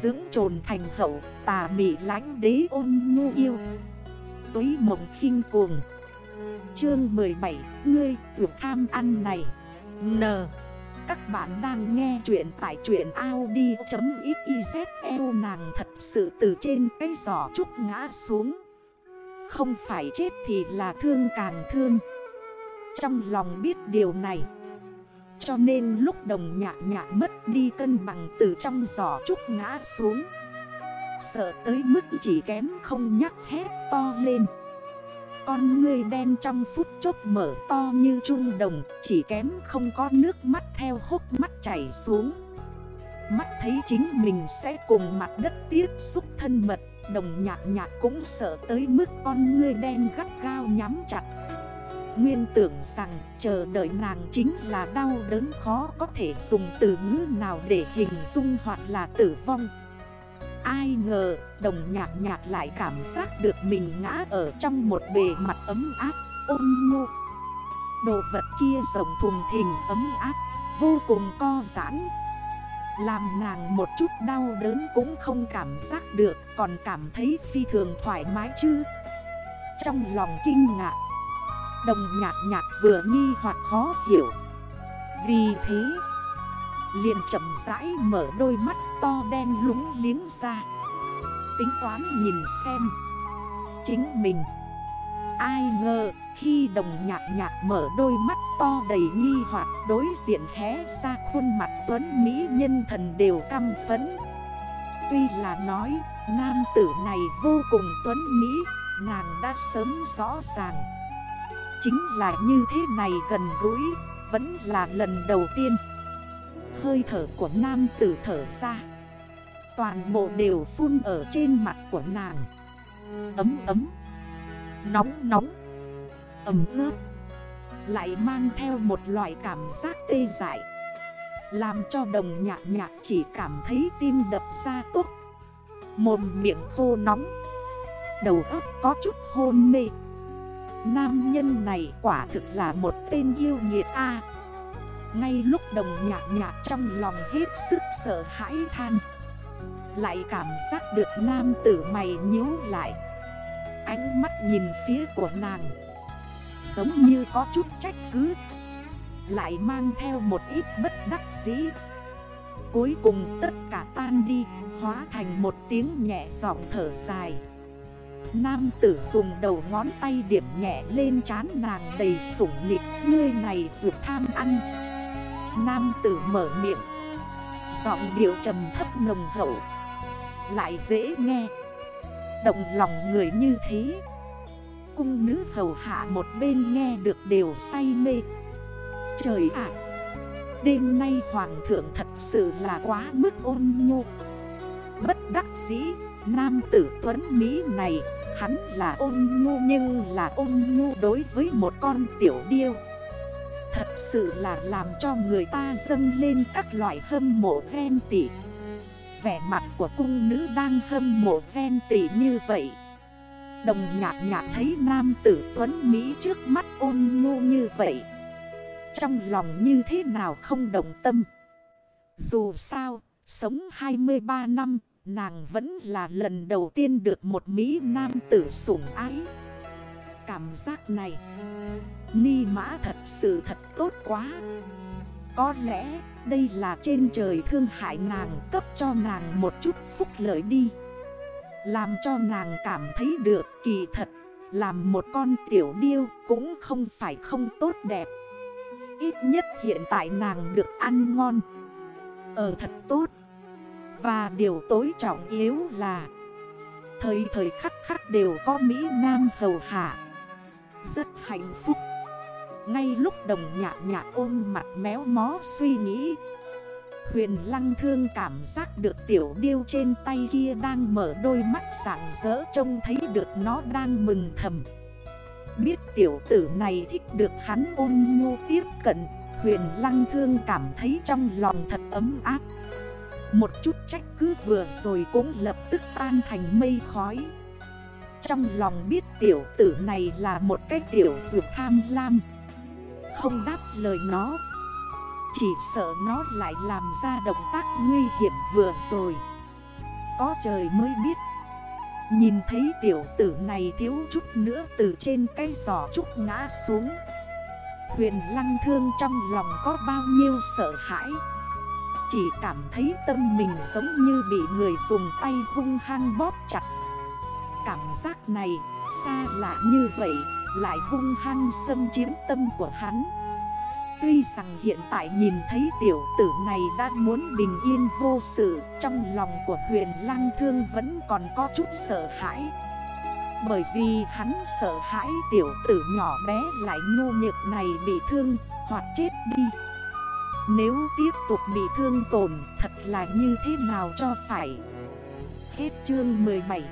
Dưỡng trồn thành hậu, tà mị lánh đế ôn nhu yêu. Túy mộng khinh cuồng. Chương 17 Ngươi tuyệt tham ăn này. N. Các bạn đang nghe chuyện tại chuyện Audi.xyzl nàng thật sự từ trên cái giỏ trúc ngã xuống. Không phải chết thì là thương càng thương. Trong lòng biết điều này cho nên lúc đồng nhạc nhạc mất đi cân bằng từ trong giỏ trúc ngã xuống. Sợ tới mức chỉ kém không nhắc hét to lên. Con người đen trong phút chốc mở to như trung đồng, Chỉ kém không có nước mắt theo hốc mắt chảy xuống. Mắt thấy chính mình sẽ cùng mặt đất tiếp xúc thân mật, Đồng nhạc nhạc cũng sợ tới mức con người đen gắt gao nhắm chặt. Nguyên tưởng rằng chờ đợi nàng chính là đau đớn khó có thể dùng từ ngữ nào để hình dung hoặc là tử vong. Ai ngờ đồng nhạc nhạc lại cảm giác được mình ngã ở trong một bề mặt ấm áp, ôn nhu. Đồ vật kia rồng thùng thình ấm áp, vô cùng co giãn. Làm nàng một chút đau đớn cũng không cảm giác được Còn cảm thấy phi thường thoải mái chứ. Trong lòng kinh ngạc Đồng nhạc nhạc vừa nghi hoặc khó hiểu. Vì thế, liền chậm rãi mở đôi mắt to đen lúng liếng ra. Tính toán nhìn xem, Chính mình, Ai ngờ khi đồng nhạc nhạc mở đôi mắt to đầy nghi hoặc đối diện hé ra khuôn mặt tuấn Mỹ nhân thần đều căm phấn Tuy là nói, nam tử này vô cùng tuấn Mỹ, Nàng đã sớm rõ ràng. Chính là như thế này gần gũi, Vẫn là lần đầu tiên. Hơi thở của nam tử thở ra. Toàn bộ đều phun ở trên mặt của nàng. Ấm ấm. Nóng nóng. Ẩm ướt. Lại mang theo một loại cảm giác tê dại. Làm cho đồng nhạc nhạc chỉ cảm thấy tim đập ra tốt. Mồm miệng khô nóng. Đầu óc có chút hôn mê. Nam nhân này quả thực là một tên yêu nghiệt A. Ngay lúc đồng nhạc nhạc trong lòng hết sức sợ hãi than, Lại cảm giác được nam tử mày nhíu lại. Ánh mắt nhìn phía của nàng, Giống như có chút trách cứ, Lại mang theo một ít bất đắc dĩ. Cuối cùng tất cả tan đi, Hóa thành một tiếng nhẹ giọng thở dài. Nam tử dùng đầu ngón tay điểm nhẹ lên trán nàng đầy sủng nịt Ngươi này vượt tham ăn. Nam tử mở miệng. Giọng điệu trầm thấp nồng hậu, Lại dễ nghe. Động lòng người như thế, Cung nữ hầu hạ một bên nghe được đều say mê. Trời ạ! Đêm nay hoàng thượng thật sự là quá mức ôn nhu. Bất đắc dĩ Nam tử tuấn Mỹ này Hắn là ôn nhu nhưng là ôn nhu đối với một con tiểu điêu. Thật sự là làm cho người ta dâng lên các loại hâm mộ ven tỉ Vẻ mặt của cung nữ đang hâm mộ ven tỉ như vậy. Đồng nhạc nhạc thấy nam tử tuấn Mỹ trước mắt ôn nhu như vậy. Trong lòng như thế nào không đồng tâm. Dù sao, sống 23 năm Nàng vẫn là lần đầu tiên được một Mỹ Nam tử sủng ái. Cảm giác này, Ni mã thật sự thật tốt quá. Có lẽ đây là trên trời thương hại nàng cấp cho nàng một chút phúc lợi đi. Làm cho nàng cảm thấy được kỳ thật, Làm một con tiểu điêu cũng không phải không tốt đẹp. Ít nhất hiện tại nàng được ăn ngon. Ở thật tốt và điều tối trọng yếu là, Thời thời khắc khắc đều có Mỹ Nam hầu hạ. Rất hạnh phúc. Ngay lúc đồng nhạc nhạc ôm mặt méo mó suy nghĩ, Huyền lăng thương cảm giác được tiểu điêu trên tay kia đang mở đôi mắt sáng rỡ Trông thấy được nó đang mừng thầm. Biết tiểu tử này thích được hắn ôn nhu tiếp cận, Huyền lăng thương cảm thấy trong lòng thật ấm áp một chút trách cứ vừa rồi cũng lập tức tan thành mây khói. Trong lòng biết tiểu tử này là một cái tiểu dược tham lam. Không đáp lời nó. Chỉ sợ nó lại làm ra động tác nguy hiểm vừa rồi. Có trời mới biết. Nhìn thấy tiểu tử này thiếu chút nữa từ trên cây giỏ trúc ngã xuống. Huyền lăng thương trong lòng có bao nhiêu sợ hãi. Chỉ cảm thấy tâm mình giống như bị người dùng tay hung hăng bóp chặt. Cảm giác này, xa lạ như vậy, Lại hung hăng xâm chiếm tâm của hắn. Tuy rằng hiện tại nhìn thấy tiểu tử này đã muốn bình yên vô sự, Trong lòng của huyền lăng thương vẫn còn có chút sợ hãi. Bởi vì hắn sợ hãi tiểu tử nhỏ bé lại nhu nhược này bị thương, hoặc chết đi. Nếu tiếp tục bị thương tổn, thật là như thế nào cho phải? Hết chương 17